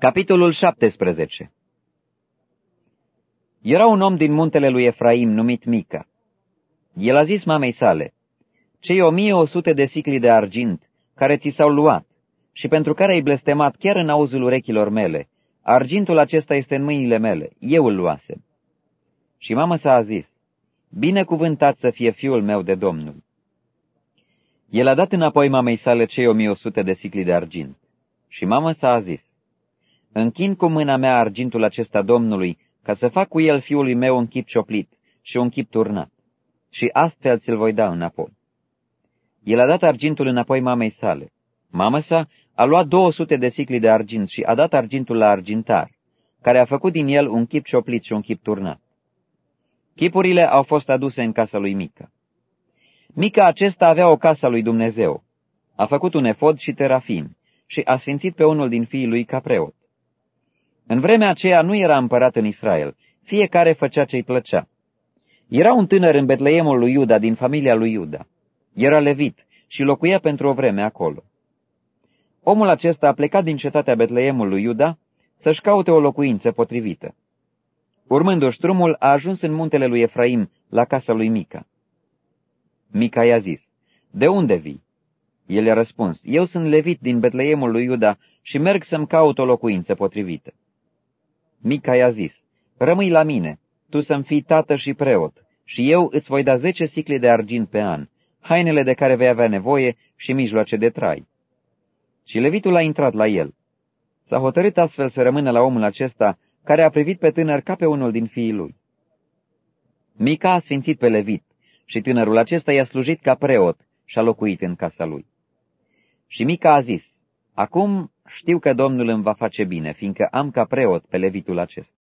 Capitolul 17 Era un om din muntele lui Efraim numit Mica. El a zis mamei sale, Cei o mie o sute de sicli de argint, care ți s-au luat, și pentru care ai blestemat chiar în auzul urechilor mele, argintul acesta este în mâinile mele, eu îl luasem. Și mama sa a zis, Binecuvântat să fie fiul meu de Domnul. El a dat înapoi mamei sale cei o mie o sute de sicli de argint. Și mama sa a zis, Închin cu mâna mea argintul acesta Domnului, ca să fac cu el fiului meu un chip cioplit și un chip turnat, și astfel ți-l voi da înapoi. El a dat argintul înapoi mamei sale. Mama sa a luat 200 de sicli de argint și a dat argintul la argintar, care a făcut din el un chip cioplit și un chip turnat. Chipurile au fost aduse în casa lui Mica. Mica acesta avea o casă lui Dumnezeu. A făcut un efod și terafim și a sfințit pe unul din fiii lui ca preot. În vremea aceea nu era împărat în Israel, fiecare făcea ce-i plăcea. Era un tânăr în Betleemul lui Iuda, din familia lui Iuda. Era levit și locuia pentru o vreme acolo. Omul acesta a plecat din cetatea Betleemul lui Iuda să-și caute o locuință potrivită. Urmându-și drumul, a ajuns în muntele lui Efraim, la casa lui Mica. Mica i-a zis, De unde vii? El i-a răspuns, Eu sunt levit din Betleemul lui Iuda și merg să-mi caut o locuință potrivită. Mica i-a zis, Rămâi la mine, tu să-mi fii tată și preot, și eu îți voi da zece sicli de argint pe an, hainele de care vei avea nevoie și mijloace de trai. Și levitul a intrat la el. S-a hotărât astfel să rămână la omul acesta, care a privit pe tânăr ca pe unul din fiii lui. Mica a sfințit pe levit și tânărul acesta i-a slujit ca preot și a locuit în casa lui. Și Mica a zis, Acum știu că Domnul îmi va face bine, fiindcă am ca preot pe levitul acesta.